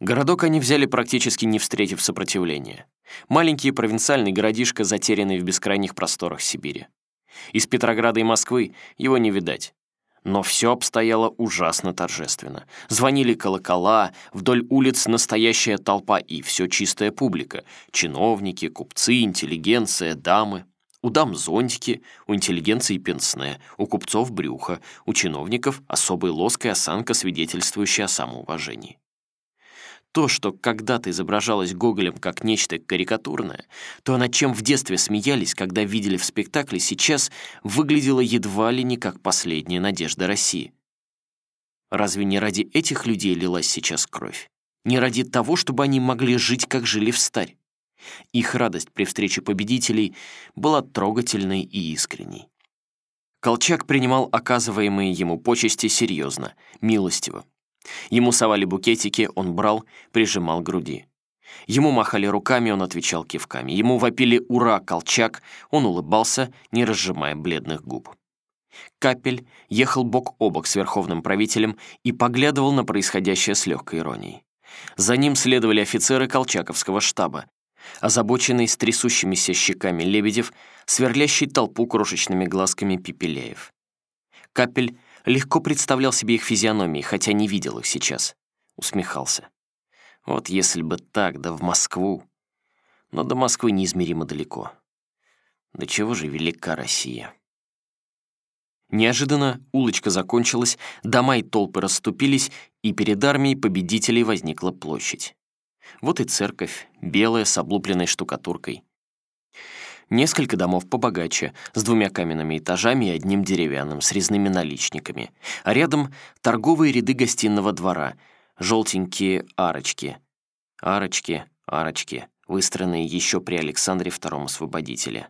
Городок они взяли практически не встретив сопротивления. Маленький провинциальный городишко, затерянный в бескрайних просторах Сибири. Из Петрограда и Москвы его не видать. Но все обстояло ужасно торжественно. Звонили колокола, вдоль улиц настоящая толпа и все чистая публика. Чиновники, купцы, интеллигенция, дамы. У дам зонтики, у интеллигенции пенсне, у купцов брюха, у чиновников особый лоск и осанка, свидетельствующая о самоуважении. То, что когда-то изображалось Гоголем как нечто карикатурное, то, над чем в детстве смеялись, когда видели в спектакле, сейчас выглядело едва ли не как последняя надежда России. Разве не ради этих людей лилась сейчас кровь? Не ради того, чтобы они могли жить, как жили в старь? Их радость при встрече победителей была трогательной и искренней. Колчак принимал оказываемые ему почести серьезно, милостиво. Ему совали букетики, он брал, прижимал к груди. Ему махали руками, он отвечал кивками. Ему вопили «Ура, Колчак!» Он улыбался, не разжимая бледных губ. Капель ехал бок о бок с верховным правителем и поглядывал на происходящее с легкой иронией. За ним следовали офицеры Колчаковского штаба, озабоченный с трясущимися щеками Лебедев, сверлящий толпу крошечными глазками Пепеляев. Капель легко представлял себе их физиономии, хотя не видел их сейчас. Усмехался. Вот если бы так, да в Москву. Но до Москвы неизмеримо далеко. До чего же велика Россия? Неожиданно улочка закончилась, дома и толпы расступились, и перед армией победителей возникла площадь. Вот и церковь, белая, с облупленной штукатуркой. Несколько домов побогаче, с двумя каменными этажами и одним деревянным, с резными наличниками. А рядом торговые ряды гостиного двора, желтенькие арочки. Арочки, арочки, выстроенные еще при Александре II Освободителе.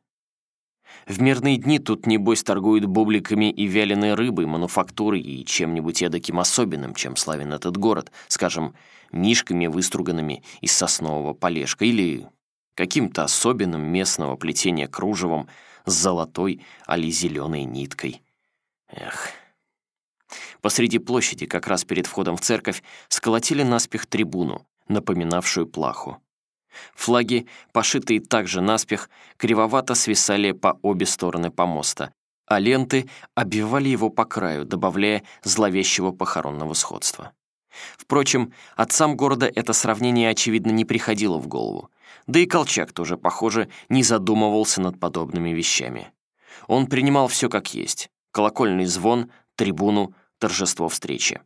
В мирные дни тут, небось, торгуют бубликами и вяленой рыбой, мануфактурой и чем-нибудь эдаким особенным, чем славен этот город, скажем, мишками, выструганными из соснового полежка или каким-то особенным местного плетения кружевом с золотой али зеленой ниткой. Эх. Посреди площади, как раз перед входом в церковь, сколотили наспех трибуну, напоминавшую плаху. Флаги, пошитые также наспех, кривовато свисали по обе стороны помоста, а ленты обвивали его по краю, добавляя зловещего похоронного сходства. Впрочем, отцам города это сравнение, очевидно, не приходило в голову. Да и Колчак тоже, похоже, не задумывался над подобными вещами. Он принимал все как есть. Колокольный звон, трибуну, торжество встречи.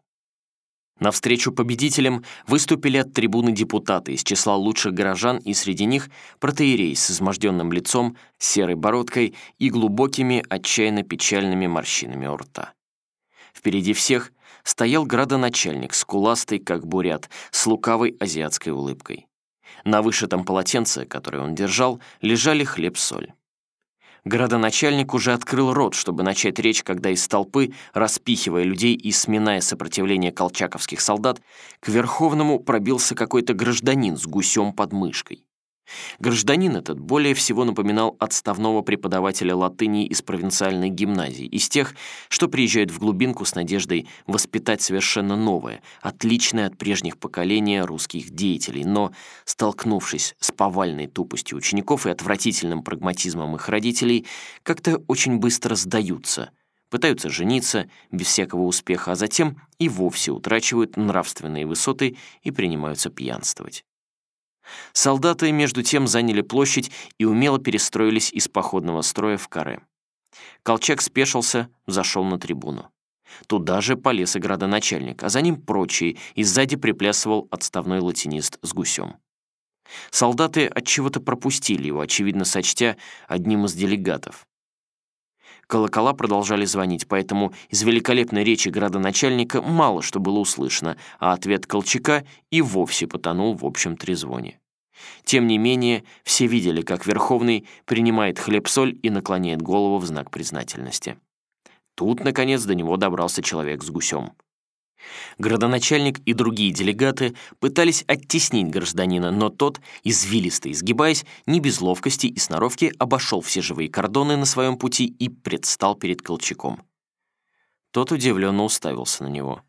Навстречу победителям выступили от трибуны депутаты из числа лучших горожан, и среди них протеерей с изможденным лицом, серой бородкой и глубокими, отчаянно печальными морщинами у рта. Впереди всех стоял градоначальник, скуластый, как бурят, с лукавой азиатской улыбкой. На вышитом полотенце, которое он держал, лежали хлеб-соль. Городоначальник уже открыл рот, чтобы начать речь, когда из толпы, распихивая людей и сминая сопротивление колчаковских солдат, к Верховному пробился какой-то гражданин с гусем под мышкой. Гражданин этот более всего напоминал отставного преподавателя латыни из провинциальной гимназии, из тех, что приезжают в глубинку с надеждой воспитать совершенно новое, отличное от прежних поколения русских деятелей, но, столкнувшись с повальной тупостью учеников и отвратительным прагматизмом их родителей, как-то очень быстро сдаются, пытаются жениться без всякого успеха, а затем и вовсе утрачивают нравственные высоты и принимаются пьянствовать. Солдаты, между тем, заняли площадь и умело перестроились из походного строя в каре. Колчак спешился, зашел на трибуну. Туда же полез и градоначальник, а за ним прочие, и сзади приплясывал отставной латинист с гусем. Солдаты от чего то пропустили его, очевидно сочтя одним из делегатов. Колокола продолжали звонить, поэтому из великолепной речи градоначальника мало что было услышано, а ответ Колчака и вовсе потонул в общем трезвоне. Тем не менее, все видели, как Верховный принимает хлеб-соль и наклоняет голову в знак признательности. Тут, наконец, до него добрался человек с гусем. Градоначальник и другие делегаты пытались оттеснить гражданина, но тот, извилисто изгибаясь, не без ловкости и сноровки обошел все живые кордоны на своем пути и предстал перед Колчаком. Тот удивленно уставился на него.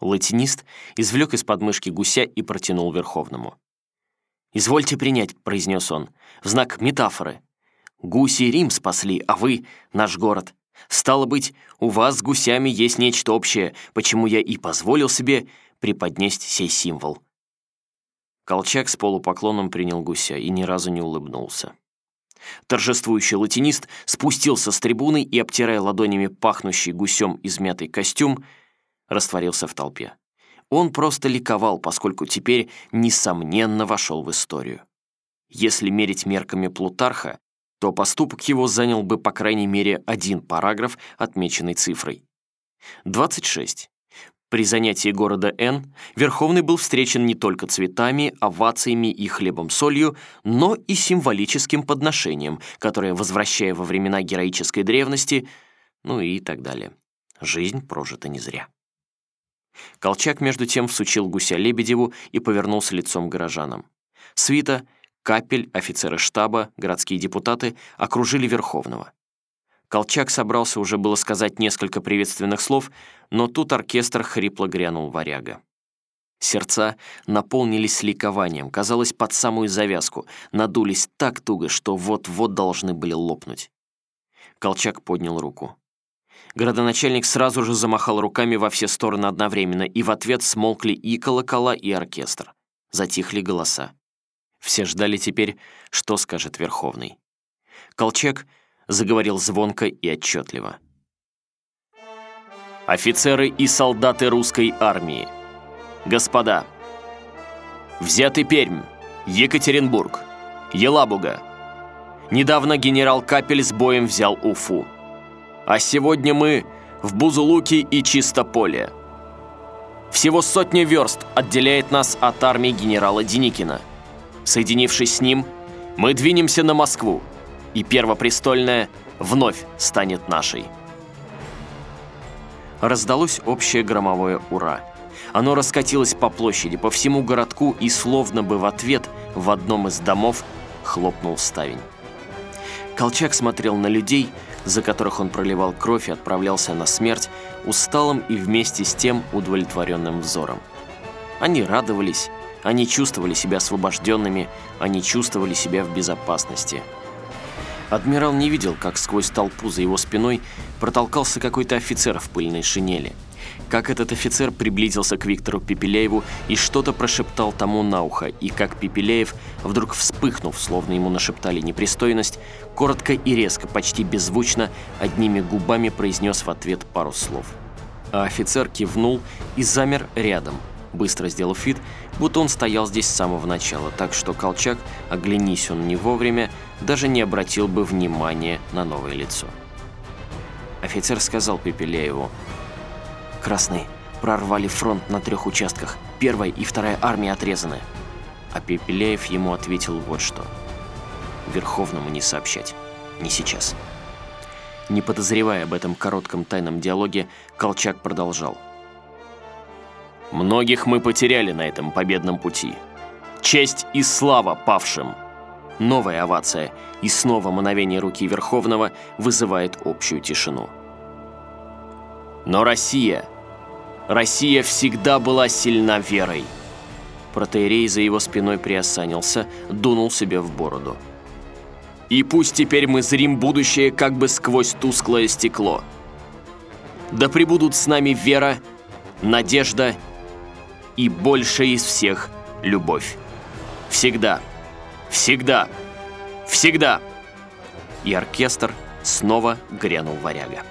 Латинист извлек из подмышки гуся и протянул Верховному. «Извольте принять», — произнес он, — «в знак метафоры. Гуси Рим спасли, а вы — наш город. Стало быть, у вас с гусями есть нечто общее, почему я и позволил себе преподнести сей символ». Колчак с полупоклоном принял гуся и ни разу не улыбнулся. Торжествующий латинист спустился с трибуны и, обтирая ладонями пахнущий гусем измятый костюм, растворился в толпе. Он просто ликовал, поскольку теперь, несомненно, вошел в историю. Если мерить мерками Плутарха, то поступок его занял бы по крайней мере один параграф, отмеченный цифрой. 26. При занятии города Н Верховный был встречен не только цветами, овациями и хлебом-солью, но и символическим подношением, которое, возвращая во времена героической древности, ну и так далее. Жизнь прожита не зря. Колчак, между тем, всучил гуся Лебедеву и повернулся лицом к горожанам. Свита, Капель, офицеры штаба, городские депутаты окружили Верховного. Колчак собрался уже было сказать несколько приветственных слов, но тут оркестр хрипло грянул варяга. Сердца наполнились ликованием, казалось, под самую завязку, надулись так туго, что вот-вот должны были лопнуть. Колчак поднял руку. Городоначальник сразу же замахал руками во все стороны одновременно, и в ответ смолкли и колокола, и оркестр. Затихли голоса. Все ждали теперь, что скажет Верховный. Колчак заговорил звонко и отчетливо. «Офицеры и солдаты русской армии! Господа! Взятый Пермь, Екатеринбург, Елабуга. Недавно генерал Капель с боем взял Уфу. А сегодня мы в Бузулуке и Чистополе. Всего сотня верст отделяет нас от армии генерала Деникина. Соединившись с ним, мы двинемся на Москву, и Первопрестольная вновь станет нашей. Раздалось общее громовое «Ура!». Оно раскатилось по площади, по всему городку, и словно бы в ответ в одном из домов хлопнул ставень. Колчак смотрел на людей, за которых он проливал кровь и отправлялся на смерть, усталым и вместе с тем удовлетворенным взором. Они радовались, они чувствовали себя освобожденными, они чувствовали себя в безопасности. Адмирал не видел, как сквозь толпу за его спиной протолкался какой-то офицер в пыльной шинели – как этот офицер приблизился к Виктору Пепеляеву и что-то прошептал тому на ухо, и как Пепеляев, вдруг вспыхнув, словно ему нашептали непристойность, коротко и резко, почти беззвучно, одними губами произнес в ответ пару слов. А офицер кивнул и замер рядом, быстро сделав вид, будто он стоял здесь с самого начала, так что Колчак, оглянись он не вовремя, даже не обратил бы внимания на новое лицо. Офицер сказал Пепеляеву, Красные прорвали фронт на трех участках. Первая и вторая армии отрезаны. А Пепеляев ему ответил вот что. Верховному не сообщать. Не сейчас. Не подозревая об этом коротком тайном диалоге, Колчак продолжал. «Многих мы потеряли на этом победном пути. Честь и слава павшим!» Новая овация и снова мановение руки Верховного вызывает общую тишину. Но Россия Россия всегда была сильна верой. Протеерей за его спиной приосанился, дунул себе в бороду. И пусть теперь мы зрим будущее как бы сквозь тусклое стекло. Да пребудут с нами вера, надежда и больше из всех любовь. Всегда, всегда, всегда. И оркестр снова грянул варяга.